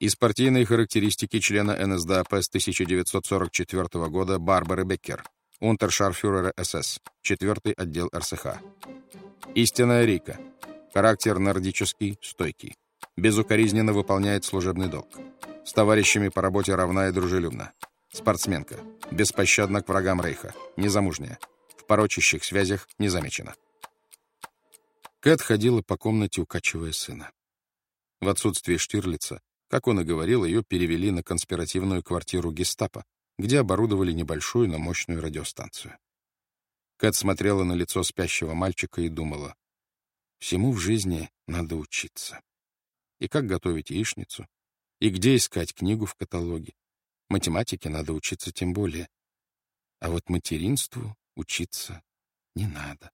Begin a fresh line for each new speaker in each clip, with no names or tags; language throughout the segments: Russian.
Из партийной характеристики члена НСДАП с 1944 года Барбары Беккер, унтершарфюрера СС, 4 отдел РСХ. Истинная Рика. Характер нордический, стойкий. Безукоризненно выполняет служебный долг. С товарищами по работе равна и дружелюбна. Спортсменка. Беспощадна к врагам Рейха. Незамужняя. В порочащих связях не замечена. Кэт ходила по комнате, укачивая сына. В отсутствие Штирлица, как он и говорил, ее перевели на конспиративную квартиру гестапо, где оборудовали небольшую, но мощную радиостанцию. Кэт смотрела на лицо спящего мальчика и думала, всему в жизни надо учиться. И как готовить яичницу, и где искать книгу в каталоге. Математике надо учиться тем более. А вот материнству учиться не надо.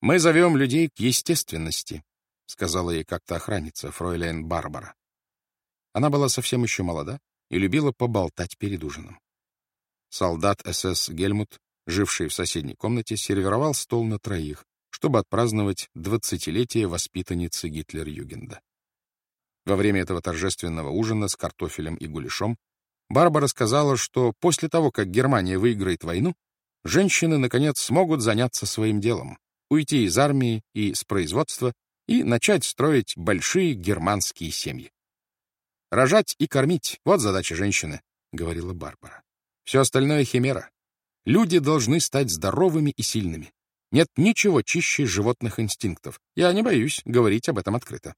«Мы зовем людей к естественности», — сказала ей как-то охранница, фройлен Барбара. Она была совсем еще молода и любила поболтать перед ужином. Солдат СС Гельмут, живший в соседней комнате, сервировал стол на троих, чтобы отпраздновать двадцатилетие воспитанницы Гитлер-Югенда. Во время этого торжественного ужина с картофелем и гуляшом Барбара сказала, что после того, как Германия выиграет войну, женщины, наконец, смогут заняться своим делом, уйти из армии и с производства и начать строить большие германские семьи. «Рожать и кормить — вот задача женщины», — говорила Барбара. «Все остальное — химера. Люди должны стать здоровыми и сильными. Нет ничего чище животных инстинктов. Я не боюсь говорить об этом открыто».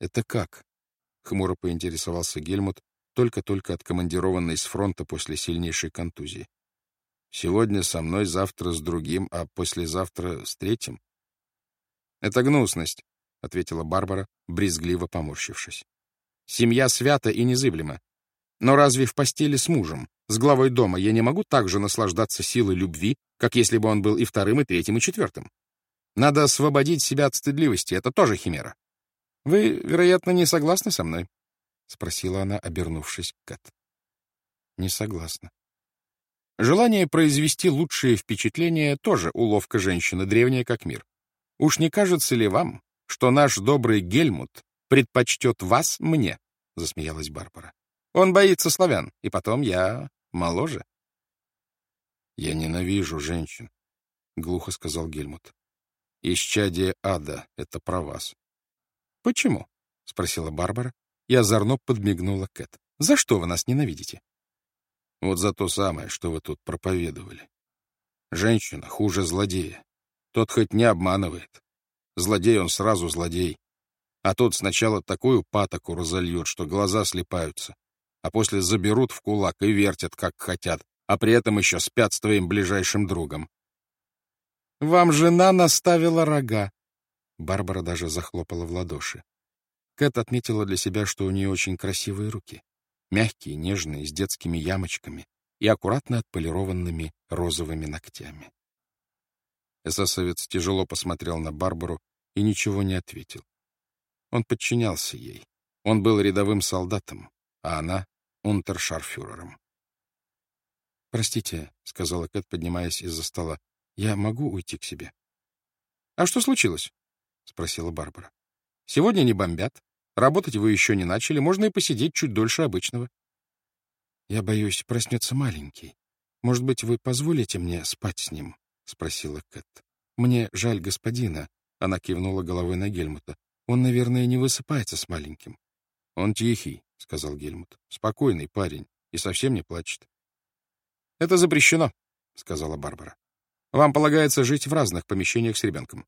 «Это как?» — хмуро поинтересовался Гельмут, только-только откомандированный с фронта после сильнейшей контузии. «Сегодня со мной, завтра с другим, а послезавтра с третьим?» «Это гнусность», — ответила Барбара, брезгливо поморщившись. «Семья свята и незыблема. Но разве в постели с мужем, с главой дома, я не могу так же наслаждаться силой любви, как если бы он был и вторым, и третьим, и четвертым? Надо освободить себя от стыдливости, это тоже химера. Вы, вероятно, не согласны со мной?» — спросила она, обернувшись к Кэт. «Не согласна». Желание произвести лучшее впечатление тоже уловка женщины, древняя как мир. Уж не кажется ли вам, что наш добрый Гельмут предпочтет вас мне? — засмеялась Барбара. Он боится славян, и потом я моложе. — Я ненавижу женщин, — глухо сказал Гельмут. — Исчадие ада — это про вас. — Почему? — спросила Барбара и озорно подмигнула Кэт. — За что вы нас ненавидите? — Вот за то самое, что вы тут проповедовали. Женщина хуже злодея. Тот хоть не обманывает. Злодей он сразу злодей. А тот сначала такую патоку разольют, что глаза слепаются, а после заберут в кулак и вертят, как хотят, а при этом еще спят с твоим ближайшим другом. «Вам жена наставила рога», Барбара даже захлопала в ладоши. Кэт отметила для себя, что у нее очень красивые руки. Мягкие, нежные, с детскими ямочками и аккуратно отполированными розовыми ногтями. Эсэсовец тяжело посмотрел на Барбару и ничего не ответил. Он подчинялся ей. Он был рядовым солдатом, а она — унтершарфюрером. «Простите», — сказала Кэт, поднимаясь из-за стола, — «я могу уйти к себе?» «А что случилось?» — спросила Барбара. «Сегодня не бомбят. Работать вы еще не начали. Можно и посидеть чуть дольше обычного». «Я боюсь, проснется маленький. Может быть, вы позволите мне спать с ним?» — спросила Кэт. «Мне жаль господина», — она кивнула головой на Гельмута. «Он, наверное, не высыпается с маленьким». «Он тихий», — сказал Гельмут. «Спокойный парень и совсем не плачет». «Это запрещено», — сказала Барбара. «Вам полагается жить в разных помещениях с ребенком.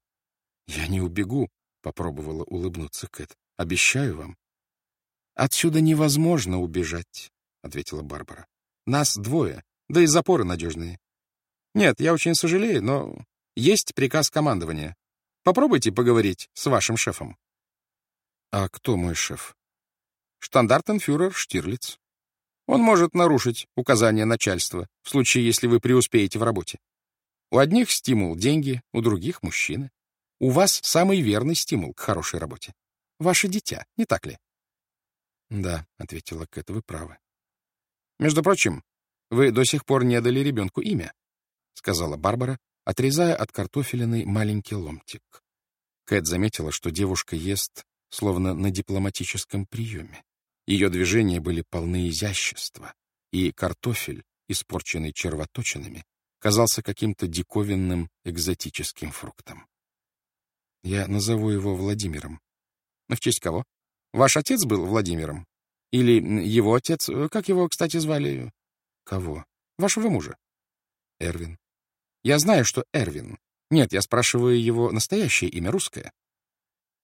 «Я не убегу», — попробовала улыбнуться Кэт. «Обещаю вам». «Отсюда невозможно убежать», — ответила Барбара. «Нас двое, да и запоры надежные. Нет, я очень сожалею, но есть приказ командования. Попробуйте поговорить с вашим шефом». «А кто мой шеф?» «Штандартенфюрер Штирлиц. Он может нарушить указания начальства в случае, если вы преуспеете в работе. У одних стимул — деньги, у других — мужчины. У вас самый верный стимул к хорошей работе. Ваше дитя, не так ли? — Да, — ответила Кэт, — вы правы. — Между прочим, вы до сих пор не дали ребенку имя, — сказала Барбара, отрезая от картофелиной маленький ломтик. Кэт заметила, что девушка ест словно на дипломатическом приеме. Ее движения были полны изящества, и картофель, испорченный червоточинами, казался каким-то диковинным экзотическим фруктом. Я назову его Владимиром. В честь кого? Ваш отец был Владимиром? Или его отец? Как его, кстати, звали? Кого? Вашего мужа. Эрвин. Я знаю, что Эрвин. Нет, я спрашиваю его настоящее имя, русское.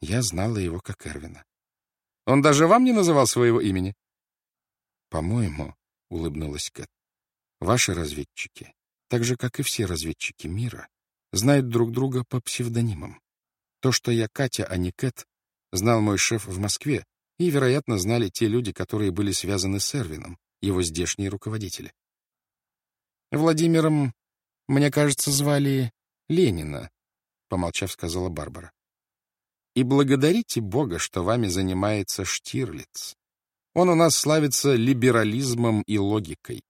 Я знала его как Эрвина. Он даже вам не называл своего имени? По-моему, — улыбнулась Кэт, — ваши разведчики, так же, как и все разведчики мира, знают друг друга по псевдонимам. То, что я Катя, а не Кэт, знал мой шеф в Москве, и, вероятно, знали те люди, которые были связаны с Эрвином, его здешние руководители. Владимиром, мне кажется, звали Ленина, — помолчав, сказала Барбара. И благодарите Бога, что вами занимается Штирлиц. Он у нас славится либерализмом и логикой.